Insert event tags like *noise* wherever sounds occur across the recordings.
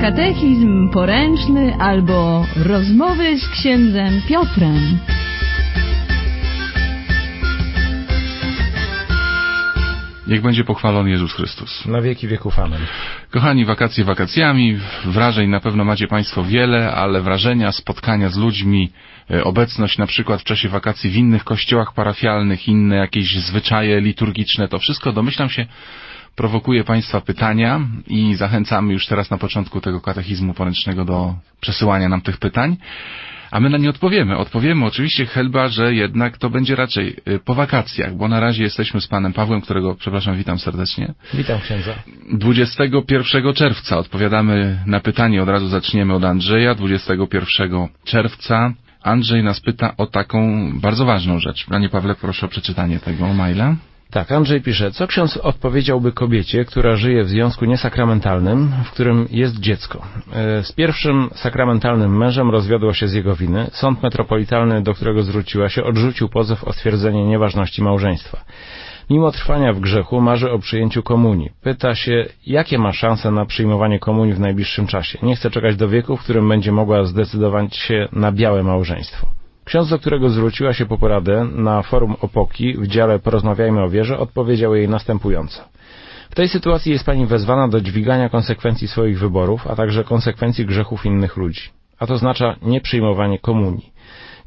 Katechizm poręczny albo rozmowy z księdzem Piotrem. Niech będzie pochwalony Jezus Chrystus. Na wieki wieków amen. Kochani, wakacje wakacjami, wrażeń na pewno macie Państwo wiele, ale wrażenia, spotkania z ludźmi, e, obecność na przykład w czasie wakacji w innych kościołach parafialnych, inne jakieś zwyczaje liturgiczne, to wszystko domyślam się prowokuje Państwa pytania i zachęcamy już teraz na początku tego katechizmu poręcznego do przesyłania nam tych pytań. A my na nie odpowiemy. Odpowiemy oczywiście chyba, że jednak to będzie raczej y, po wakacjach, bo na razie jesteśmy z panem Pawłem, którego, przepraszam, witam serdecznie. Witam księdza. 21 czerwca odpowiadamy na pytanie, od razu zaczniemy od Andrzeja. 21 czerwca Andrzej nas pyta o taką bardzo ważną rzecz. Panie Pawle, proszę o przeczytanie tego maila. Tak, Andrzej pisze, co ksiądz odpowiedziałby kobiecie, która żyje w związku niesakramentalnym, w którym jest dziecko? E, z pierwszym sakramentalnym mężem rozwiodła się z jego winy. Sąd metropolitalny, do którego zwróciła się, odrzucił pozew o stwierdzenie nieważności małżeństwa. Mimo trwania w grzechu marzy o przyjęciu komunii. Pyta się, jakie ma szanse na przyjmowanie komunii w najbliższym czasie. Nie chce czekać do wieku, w którym będzie mogła zdecydować się na białe małżeństwo. Ksiądz, do którego zwróciła się po poradę na forum Opoki w dziale Porozmawiajmy o wierze, odpowiedział jej następująco. W tej sytuacji jest pani wezwana do dźwigania konsekwencji swoich wyborów, a także konsekwencji grzechów innych ludzi. A to oznacza nieprzyjmowanie komunii.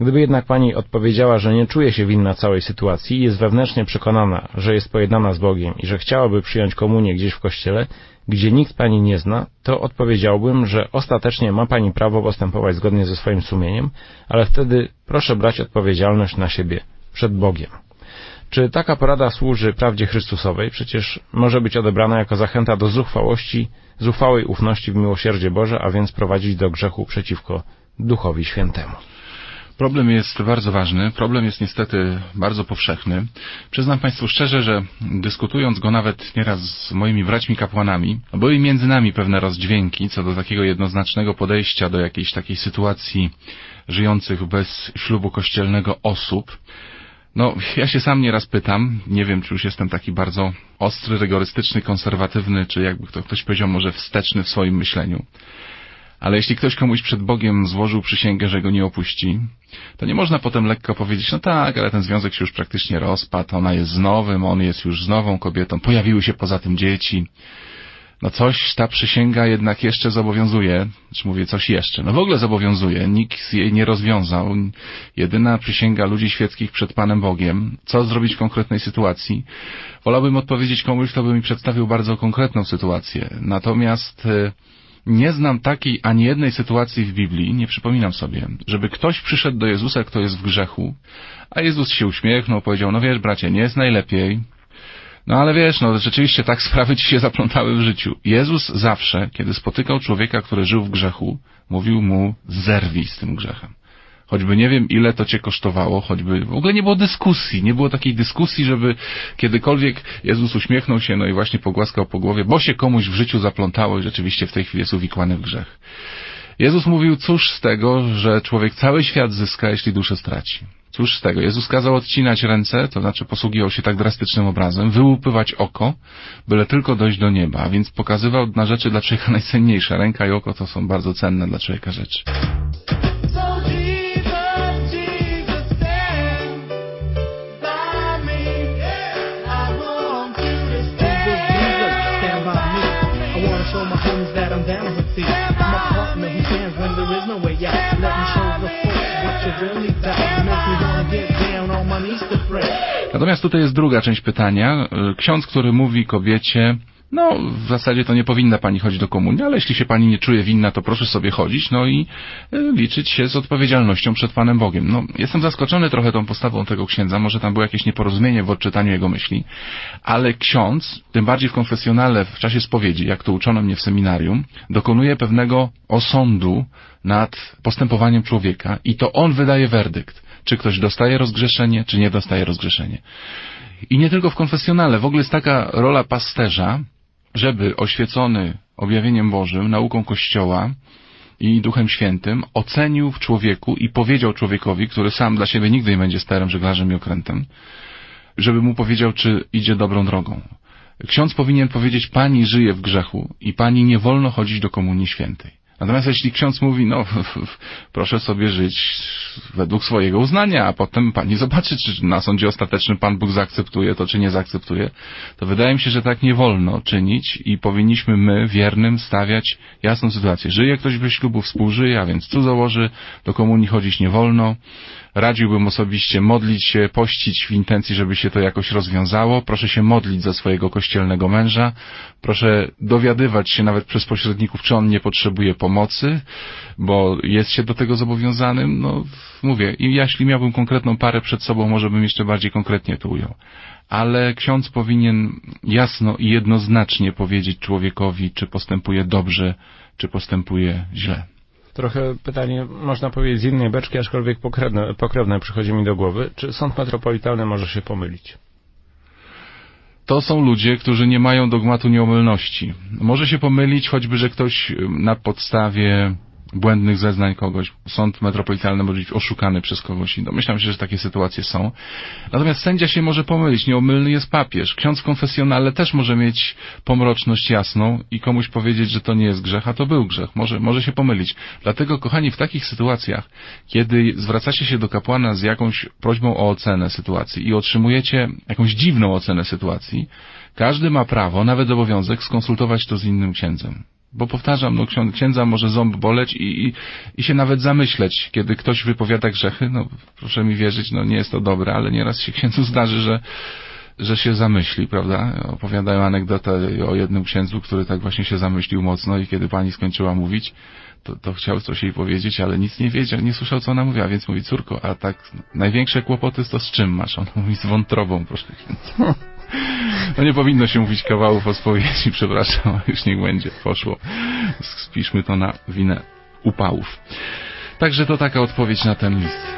Gdyby jednak pani odpowiedziała, że nie czuje się winna całej sytuacji i jest wewnętrznie przekonana, że jest pojednana z Bogiem i że chciałaby przyjąć komunię gdzieś w kościele, gdzie nikt pani nie zna, to odpowiedziałbym, że ostatecznie ma pani prawo postępować zgodnie ze swoim sumieniem, ale wtedy proszę brać odpowiedzialność na siebie przed Bogiem. Czy taka porada służy prawdzie Chrystusowej? Przecież może być odebrana jako zachęta do zuchwałości, zuchwałej ufności w miłosierdzie Boże, a więc prowadzić do grzechu przeciwko Duchowi Świętemu. Problem jest bardzo ważny, problem jest niestety bardzo powszechny. Przyznam Państwu szczerze, że dyskutując go nawet nieraz z moimi braćmi kapłanami, były między nami pewne rozdźwięki co do takiego jednoznacznego podejścia do jakiejś takiej sytuacji żyjących bez ślubu kościelnego osób. No, ja się sam nieraz pytam, nie wiem, czy już jestem taki bardzo ostry, rygorystyczny, konserwatywny, czy jakby to ktoś powiedział, może wsteczny w swoim myśleniu. Ale jeśli ktoś komuś przed Bogiem złożył przysięgę, że go nie opuści, to nie można potem lekko powiedzieć, no tak, ale ten związek się już praktycznie rozpadł, ona jest z nowym, on jest już z nową kobietą, pojawiły się poza tym dzieci. No coś ta przysięga jednak jeszcze zobowiązuje, czy mówię coś jeszcze, no w ogóle zobowiązuje, nikt jej nie rozwiązał. Jedyna przysięga ludzi świeckich przed Panem Bogiem. Co zrobić w konkretnej sytuacji? Wolałbym odpowiedzieć komuś, kto by mi przedstawił bardzo konkretną sytuację. Natomiast e, nie znam takiej ani jednej sytuacji w Biblii, nie przypominam sobie, żeby ktoś przyszedł do Jezusa, kto jest w grzechu, a Jezus się uśmiechnął, powiedział, no wiesz bracie, nie jest najlepiej, no ale wiesz, no rzeczywiście tak *laughs* sprawy ci się zaplątały w życiu. Jezus zawsze, kiedy spotykał człowieka, który żył w grzechu, mówił mu, zerwij z tym grzechem choćby nie wiem ile to cię kosztowało, choćby w ogóle nie było dyskusji, nie było takiej dyskusji, żeby kiedykolwiek Jezus uśmiechnął się, no i właśnie pogłaskał po głowie, bo się komuś w życiu zaplątało i rzeczywiście w tej chwili jest uwikłany w grzech. Jezus mówił, cóż z tego, że człowiek cały świat zyska, jeśli duszę straci. Cóż z tego? Jezus kazał odcinać ręce, to znaczy posługiwał się tak drastycznym obrazem, wyłupywać oko, byle tylko dojść do nieba, a więc pokazywał na rzeczy dla człowieka *laughs* najcenniejsze. Ręka i oko to są bardzo cenne dla człowieka rzeczy. Natomiast tutaj jest druga część pytania. Ksiądz, który mówi kobiecie, no, w zasadzie to nie powinna pani chodzić do komunii, ale jeśli się pani nie czuje winna, to proszę sobie chodzić, no i y, liczyć się z odpowiedzialnością przed Panem Bogiem. No, jestem zaskoczony trochę tą postawą tego księdza, może tam było jakieś nieporozumienie w odczytaniu jego myśli, ale ksiądz, tym bardziej w konfesjonale, w czasie spowiedzi, jak to uczono mnie w seminarium, dokonuje pewnego osądu nad postępowaniem człowieka i to on wydaje werdykt, czy ktoś dostaje rozgrzeszenie, czy nie dostaje rozgrzeszenie. I nie tylko w konfesjonale, w ogóle jest taka rola pasterza, żeby oświecony objawieniem Bożym, nauką Kościoła i Duchem Świętym ocenił w człowieku i powiedział człowiekowi, który sam dla siebie nigdy nie będzie starym żeglarzem i okrętem, żeby mu powiedział, czy idzie dobrą drogą. ksiądz powinien powiedzieć, pani żyje w grzechu i pani nie wolno chodzić do Komunii Świętej. Natomiast jeśli ksiądz mówi, no proszę sobie żyć według swojego uznania, a potem pani zobaczy, czy na sądzie ostatecznym Pan Bóg zaakceptuje to, czy nie zaakceptuje, to wydaje mi się, że tak nie wolno czynić i powinniśmy my, wiernym, stawiać jasną sytuację. Żyje ktoś bez ślubu, współżyje, a więc cudzołoży, do komunii chodzić nie wolno, radziłbym osobiście modlić się, pościć w intencji, żeby się to jakoś rozwiązało. Proszę się modlić za swojego kościelnego męża. Proszę dowiadywać się nawet przez pośredników, czy on nie potrzebuje pomocy, bo jest się do tego zobowiązanym. No, mówię, i jeśli miałbym konkretną parę przed sobą, może bym jeszcze bardziej konkretnie to ujął. Ale ksiądz powinien jasno i jednoznacznie powiedzieć człowiekowi, czy postępuje dobrze, czy postępuje źle. Trochę pytanie, można powiedzieć, z innej beczki, aczkolwiek pokrewne, pokrewne przychodzi mi do głowy. Czy sąd metropolitalny może się pomylić? To są ludzie, którzy nie mają dogmatu nieomylności. Może się pomylić choćby, że ktoś na podstawie błędnych zeznań kogoś. Sąd metropolitalny może być oszukany przez kogoś i domyślam się, że takie sytuacje są. Natomiast sędzia się może pomylić. Nieomylny jest papież. Ksiądz konfesjonalny też może mieć pomroczność jasną i komuś powiedzieć, że to nie jest grzech, a to był grzech. Może, może się pomylić. Dlatego, kochani, w takich sytuacjach, kiedy zwracacie się do kapłana z jakąś prośbą o ocenę sytuacji i otrzymujecie jakąś dziwną ocenę sytuacji, każdy ma prawo, nawet obowiązek, skonsultować to z innym księdzem. Bo powtarzam, no księdza może ząb boleć i, i, i się nawet zamyśleć, kiedy ktoś wypowiada grzechy, no proszę mi wierzyć, no nie jest to dobre, ale nieraz się księdzu zdarzy, że, że się zamyśli, prawda? Opowiadają anegdotę o jednym księdzu, który tak właśnie się zamyślił mocno i kiedy pani skończyła mówić, to, to chciał coś jej powiedzieć, ale nic nie wiedział, nie słyszał, co ona mówiła, więc mówi, córko, a tak największe kłopoty to z czym masz? Ona mówi, z wątrobą, proszę księdza. *laughs* No nie powinno się mówić kawałów o spowiedzi, *laughs* przepraszam, już niech będzie, poszło. Spiszmy to na winę upałów. Także to taka odpowiedź na ten list.